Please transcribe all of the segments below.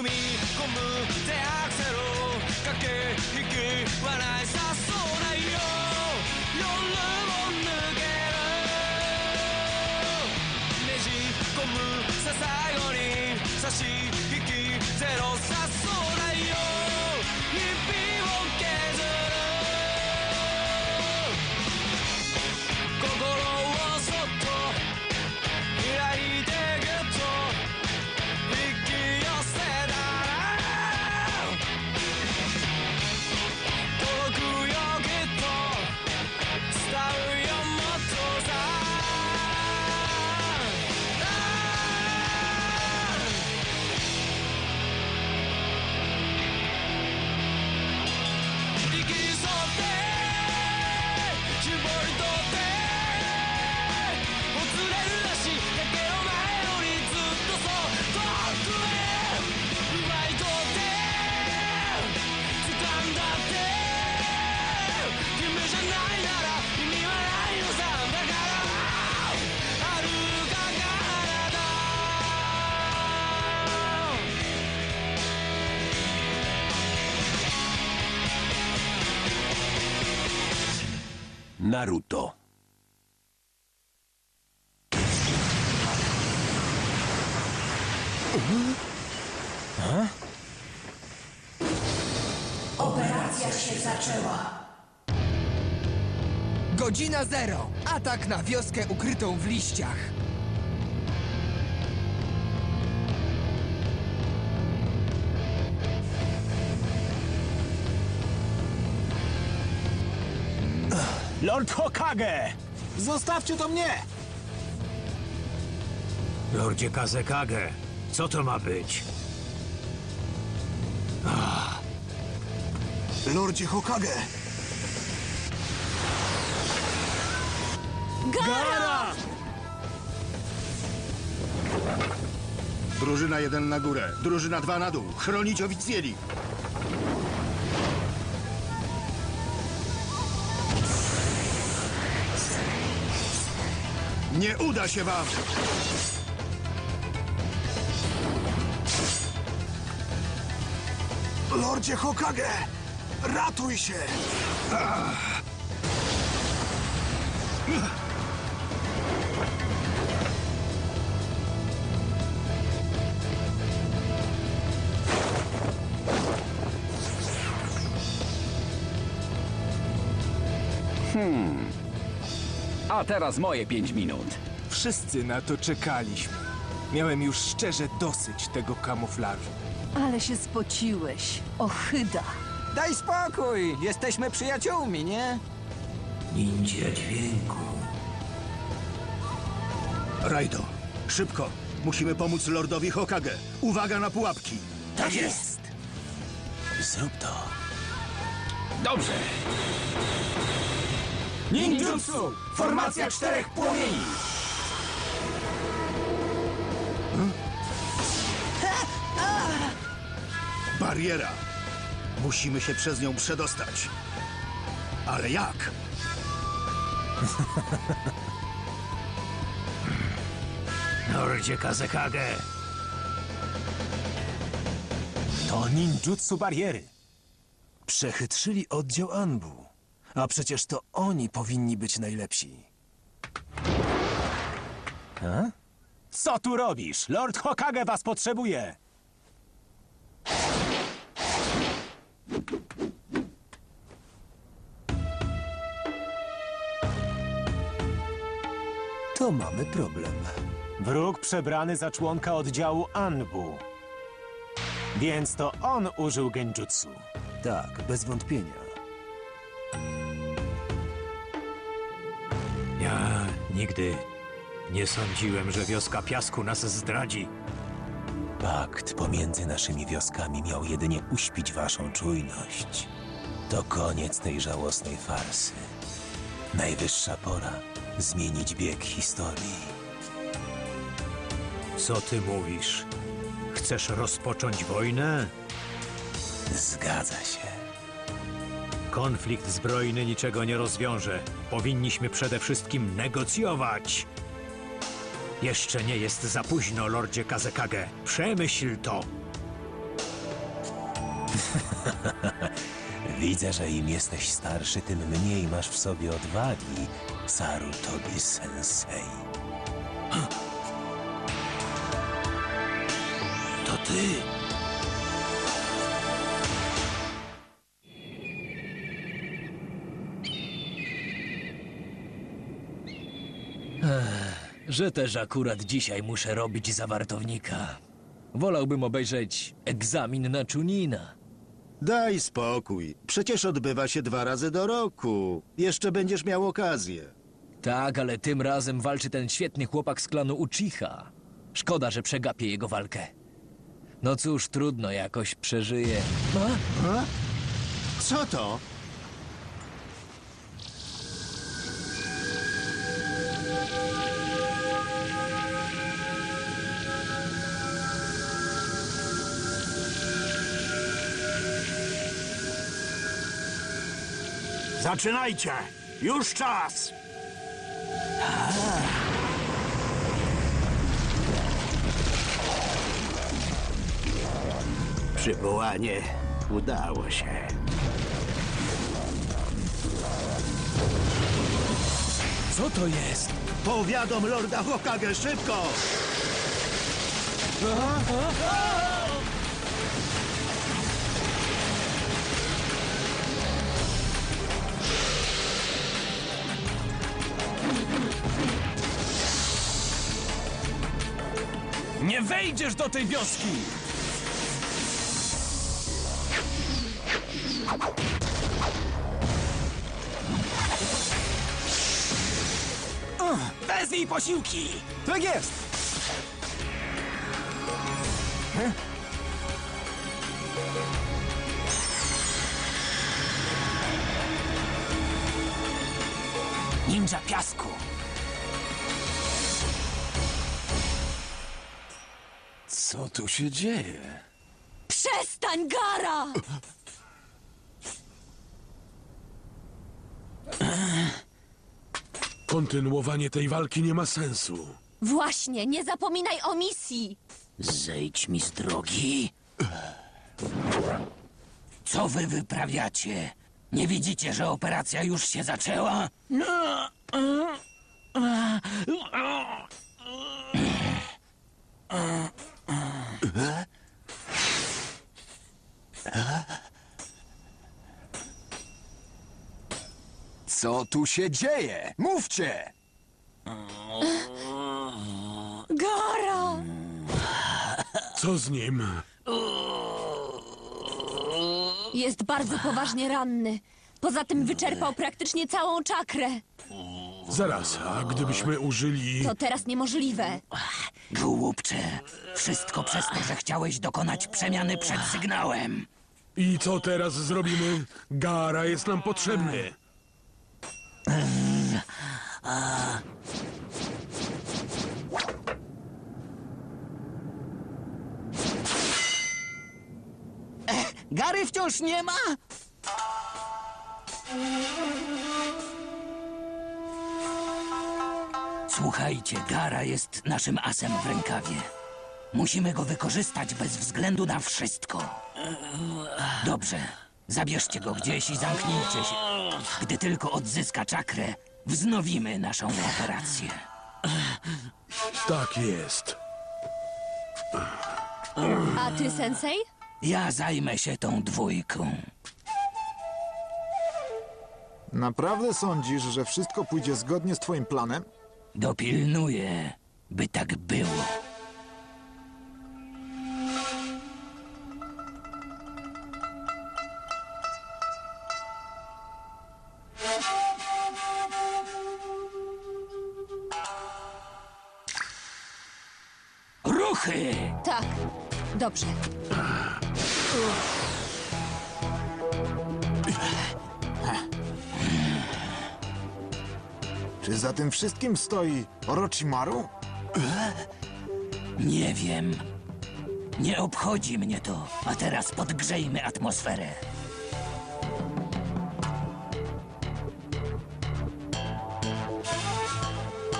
踏み込む手アクセル駆け引き笑いさす Naruto. Operacja się zaczęła. Godzina zero. Atak na wioskę ukrytą w liściach. Lord Hokage! Zostawcie to mnie! Lordzie Kazekage, co to ma być? Lordzie Hokage! Gara! Drużyna 1 na górę, drużyna 2 na dół. Chronić oficjeli. Nie uda się wam! Lordzie Hokage! Ratuj się! A teraz moje pięć minut. Wszyscy na to czekaliśmy. Miałem już szczerze dosyć tego kamuflażu. Ale się spociłeś. Ochyda. Daj spokój. Jesteśmy przyjaciółmi, nie? Ninja dźwięku. Rajdo, szybko! Musimy pomóc Lordowi Hokage. Uwaga na pułapki! Tak jest! Zrób to. Dobrze. Ninjutsu! Formacja czterech płomieni! Bariera! Musimy się przez nią przedostać. Ale jak? Lordzie Kazekage, To ninjutsu bariery. Przechytrzyli oddział Anbu. A przecież to oni powinni być najlepsi. A? Co tu robisz? Lord Hokage was potrzebuje! To mamy problem. Wróg przebrany za członka oddziału Anbu. Więc to on użył genjutsu. Tak, bez wątpienia. Nigdy nie sądziłem, że wioska piasku nas zdradzi. Pakt pomiędzy naszymi wioskami miał jedynie uśpić waszą czujność. To koniec tej żałosnej farsy. Najwyższa pora zmienić bieg historii. Co ty mówisz? Chcesz rozpocząć wojnę? Zgadza się. Konflikt zbrojny niczego nie rozwiąże. Powinniśmy przede wszystkim negocjować. Jeszcze nie jest za późno, Lordzie Kazekage. Przemyśl to. Widzę, że im jesteś starszy, tym mniej masz w sobie odwagi, Sarutobi Sensei. To ty! Że też akurat dzisiaj muszę robić zawartownika. Wolałbym obejrzeć egzamin na Chunina. Daj spokój. Przecież odbywa się dwa razy do roku. Jeszcze będziesz miał okazję. Tak, ale tym razem walczy ten świetny chłopak z klanu Uchiha. Szkoda, że przegapię jego walkę. No cóż, trudno, jakoś przeżyję. A? Co to? Zaczynajcie! Już czas! Przywołanie udało się. Co to jest? Powiadom Lorda Hokage szybko! Nie wejdziesz do tej wioski! Wezwij posiłki! Tak jest! Ninja piasku! Co tu się dzieje? Przestań, Gara! Kontynuowanie tej walki nie ma sensu. Właśnie, nie zapominaj o misji! Zejdź mi z drogi. Co wy wyprawiacie? Nie widzicie, że operacja już się zaczęła? Co tu się dzieje? Mówcie! Gara! Co z nim? Jest bardzo poważnie ranny. Poza tym wyczerpał praktycznie całą czakrę. Zaraz, a gdybyśmy użyli... To teraz niemożliwe. Głupcze. Wszystko przez to, że chciałeś dokonać przemiany przed sygnałem. I co teraz zrobimy? Gara jest nam potrzebny. Gary wciąż nie ma? Słuchajcie, Gara jest naszym asem w rękawie. Musimy go wykorzystać bez względu na wszystko. Dobrze, zabierzcie go gdzieś i zamknijcie się. Gdy tylko odzyska czakrę, wznowimy naszą operację. Tak jest. A ty, sensei? Ja zajmę się tą dwójką. Naprawdę sądzisz, że wszystko pójdzie zgodnie z twoim planem? Dopilnuję, by tak było. Ruchy! Tak. Dobrze. Za tym wszystkim stoi Orochimaru? Nie wiem. Nie obchodzi mnie to. A teraz podgrzejmy atmosferę.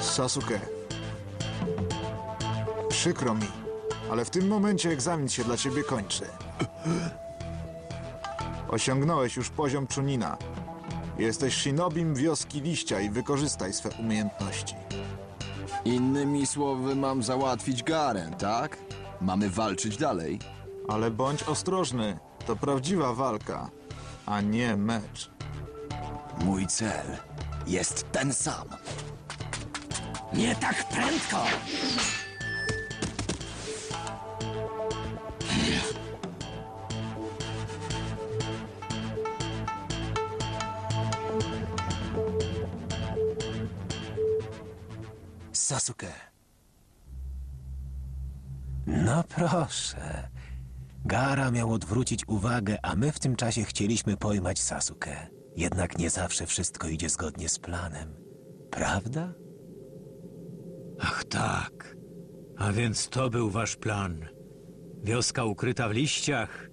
Sasuke. Przykro mi, ale w tym momencie egzamin się dla ciebie kończy. Osiągnąłeś już poziom Chunina. Jesteś shinobim wioski liścia i wykorzystaj swe umiejętności. Innymi słowy, mam załatwić Garen, tak? Mamy walczyć dalej. Ale bądź ostrożny, to prawdziwa walka, a nie mecz. Mój cel jest ten sam. Nie tak prędko! Sasuke. No proszę. Gara miał odwrócić uwagę, a my w tym czasie chcieliśmy pojmać Sasuke. Jednak nie zawsze wszystko idzie zgodnie z planem. Prawda? Ach tak. A więc to był wasz plan. Wioska ukryta w liściach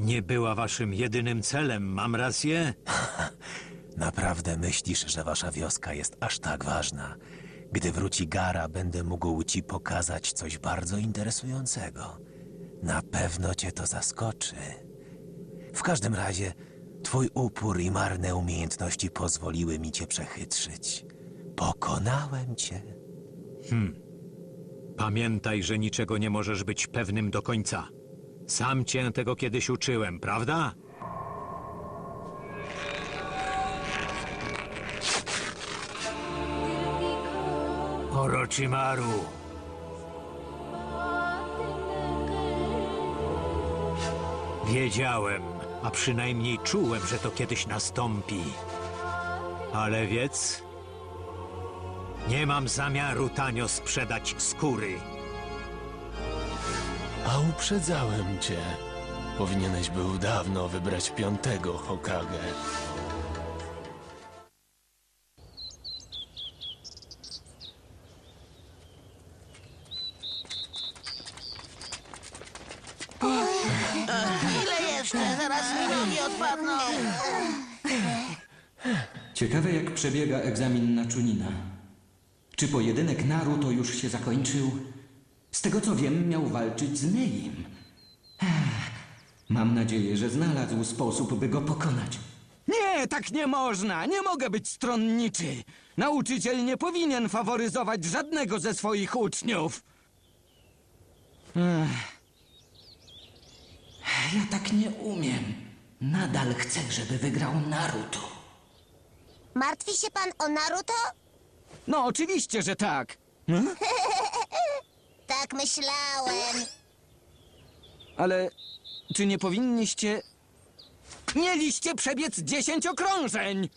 nie była waszym jedynym celem, mam rację? Naprawdę myślisz, że wasza wioska jest aż tak ważna? Gdy wróci Gara, będę mógł ci pokazać coś bardzo interesującego. Na pewno cię to zaskoczy. W każdym razie, twój upór i marne umiejętności pozwoliły mi cię przechytrzyć. Pokonałem cię. Pamiętaj, że niczego nie możesz być pewnym do końca. Sam cię tego kiedyś uczyłem, prawda? Orochimaru. Wiedziałem, a przynajmniej czułem, że to kiedyś nastąpi. Ale wiedz, nie mam zamiaru tanio sprzedać skóry. A uprzedzałem cię. Powinieneś był dawno wybrać piątego Hokage. Ciekawe, jak przebiega egzamin na Chunina. Czy pojedynek Naruto już się zakończył? Z tego co wiem, miał walczyć z Neim. Mam nadzieję, że znalazł sposób, by go pokonać. Nie, tak nie można. Nie mogę być stronniczy. Nauczyciel nie powinien faworyzować żadnego ze swoich uczniów. Ech. Ja tak nie umiem. Nadal chcę, żeby wygrał Naruto. Martwi się pan o Naruto? No, oczywiście, że tak. Tak myślałem. Ale czy nie powinniście... Mieliście przebiec dziesięć okrążeń!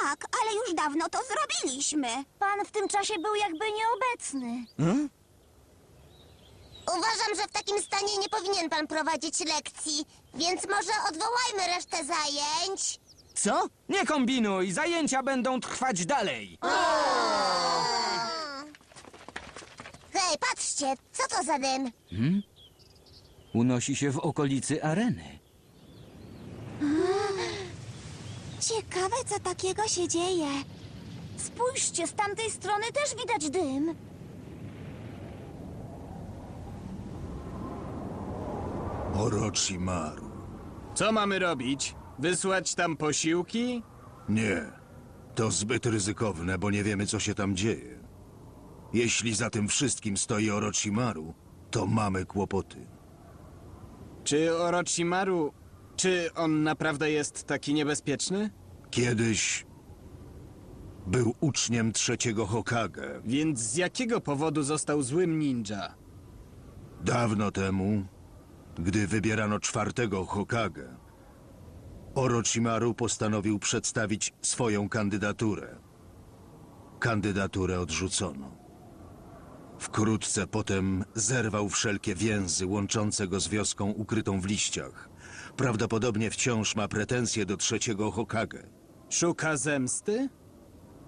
Tak, ale już dawno to zrobiliśmy. Pan w tym czasie był jakby nieobecny. Hmm? Uważam, że w takim stanie nie powinien pan prowadzić lekcji, więc może odwołajmy resztę zajęć. Co? Nie kombinuj, zajęcia będą trwać dalej. Hej, patrzcie, co to za dym? Hmm? Unosi się w okolicy areny. Ciekawe, co takiego się dzieje. Spójrzcie, z tamtej strony też widać dym. Orochimaru. Co mamy robić? Wysłać tam posiłki? Nie. To zbyt ryzykowne, bo nie wiemy, co się tam dzieje. Jeśli za tym wszystkim stoi Orochimaru, to mamy kłopoty. Czy Orochimaru... Czy on naprawdę jest taki niebezpieczny? Kiedyś był uczniem trzeciego Hokage. Więc z jakiego powodu został złym ninja? Dawno temu, gdy wybierano czwartego Hokage, Orochimaru postanowił przedstawić swoją kandydaturę. Kandydaturę odrzucono. Wkrótce potem zerwał wszelkie więzy łączące go z wioską ukrytą w liściach. Prawdopodobnie wciąż ma pretensje do trzeciego Hokage. Szuka zemsty?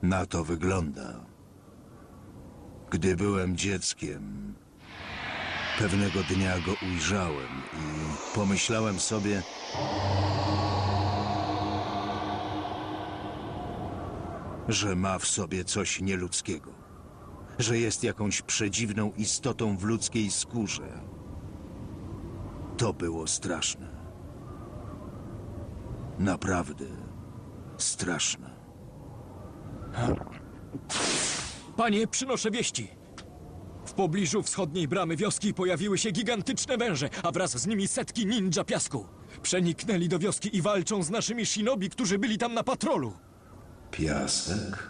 Na to wygląda. Gdy byłem dzieckiem, pewnego dnia go ujrzałem i pomyślałem sobie, że ma w sobie coś nieludzkiego, że jest jakąś przedziwną istotą w ludzkiej skórze. To było straszne. Naprawdę straszne. Panie, przynoszę wieści. W pobliżu wschodniej bramy wioski pojawiły się gigantyczne węże, a wraz z nimi setki ninja piasku. Przeniknęli do wioski i walczą z naszymi shinobi, którzy byli tam na patrolu. Piasek?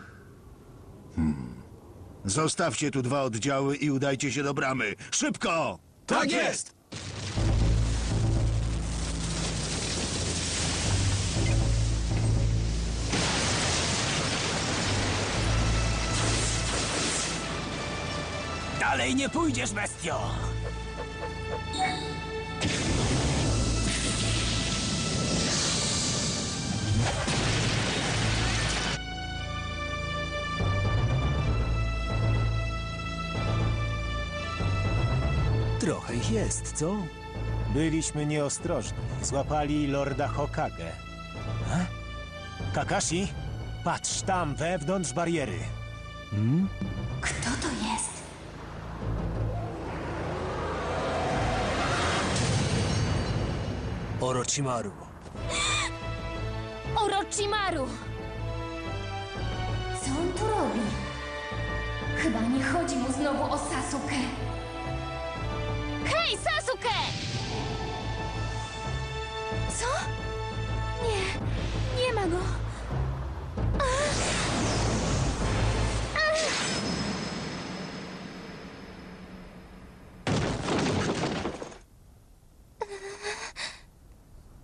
Hmm. Zostawcie tu dwa oddziały i udajcie się do bramy. Szybko! Tak jest! Dalej nie pójdziesz, bestio! Trochę ich jest, co? Byliśmy nieostrożni. Złapali lorda Hokage. A? Kakashi, patrz tam, wewnątrz bariery. Hmm? Kto to jest? Orochimaru. Orochimaru! Co on tu robi? Chyba nie chodzi mu znowu o Sasuke. Hej, Sasuke! Co? Nie, nie ma go.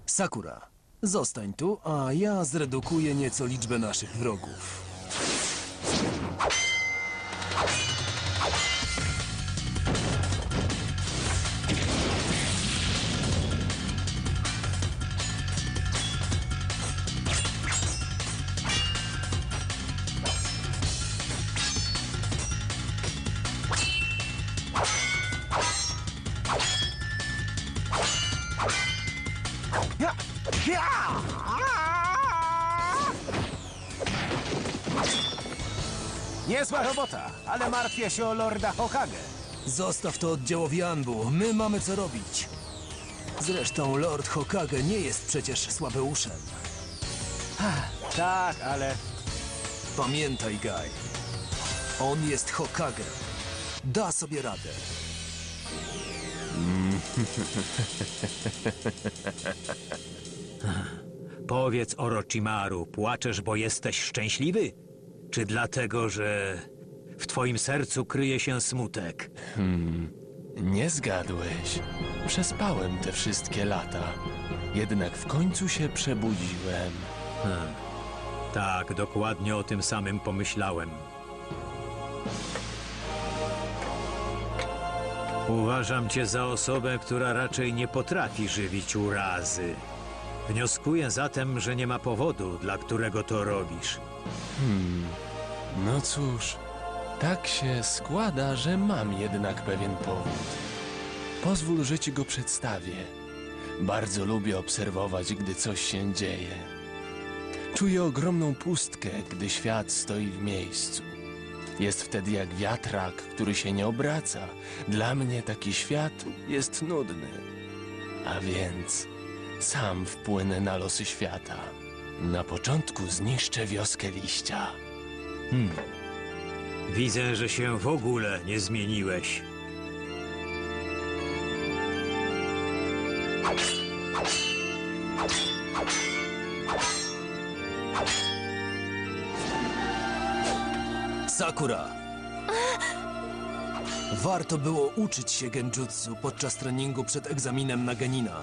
Sakura, zostań tu, a ja zredukuję nieco liczbę naszych wrogów. Martwię się o lorda Hokage. Zostaw to oddziałowi Anbu, my mamy co robić. Zresztą Lord Hokage nie jest przecież słabeuszem. Tak, ale Pamiętaj, Guy. On jest Hokage. Da sobie radę. Powiedz Orochimaru, płaczesz, bo jesteś szczęśliwy? Czy dlatego, że w twoim sercu kryje się smutek? Hmm, nie zgadłeś. Przespałem te wszystkie lata. Jednak w końcu się przebudziłem. Hmm. Tak, dokładnie o tym samym pomyślałem. Uważam cię za osobę, która raczej nie potrafi żywić urazy. Wnioskuję zatem, że nie ma powodu, dla którego to robisz. Hmm, no cóż, tak się składa, że mam jednak pewien powód. Pozwól, że ci go przedstawię. Bardzo lubię obserwować, gdy coś się dzieje. Czuję ogromną pustkę, gdy świat stoi w miejscu. Jest wtedy jak wiatrak, który się nie obraca. Dla mnie taki świat jest nudny. A więc sam wpłynę na losy świata. Na początku zniszczę wioskę liścia. Hmm. Widzę, że się w ogóle nie zmieniłeś. Sakura! Warto było uczyć się genjutsu podczas treningu przed egzaminem na Genina.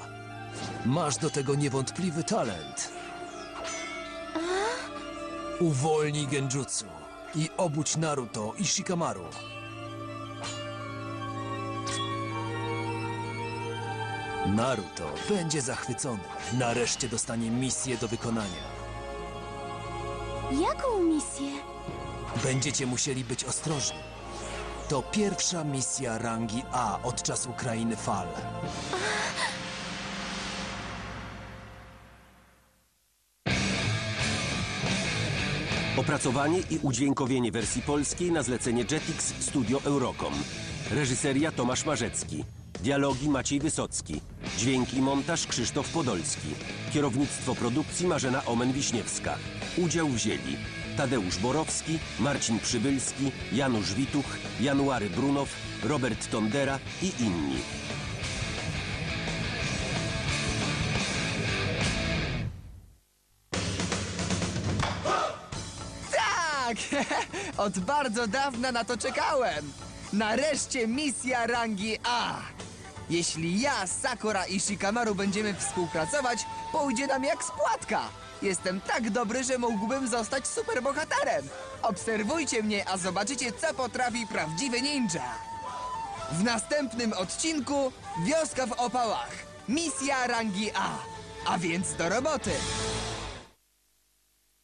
Masz do tego niewątpliwy talent. Uwolnij genjutsu i obudź Naruto i Shikamaru. Naruto będzie zachwycony. Nareszcie dostanie misję do wykonania. Jaką misję? Będziecie musieli być ostrożni. To pierwsza misja rangi A od czasu krainy fal. Opracowanie i udźwiękowienie wersji polskiej na zlecenie Jetix Studio Eurocom. Reżyseria Tomasz Marzecki. Dialogi Maciej Wysocki. Dźwięk i montaż Krzysztof Podolski. Kierownictwo produkcji Marzena Omen-Wiśniewska. Udział wzięli Tadeusz Borowski, Marcin Przybylski, Janusz Wituch, January Brunow, Robert Tondera i inni. Od bardzo dawna na to czekałem. Nareszcie misja rangi A. Jeśli ja, Sakura i Shikamaru będziemy współpracować, pójdzie nam jak spłatka. Jestem tak dobry, że mógłbym zostać superbohaterem. Obserwujcie mnie, a zobaczycie, co potrafi prawdziwy ninja. W następnym odcinku Wioska w opałach. Misja rangi A. A więc do roboty.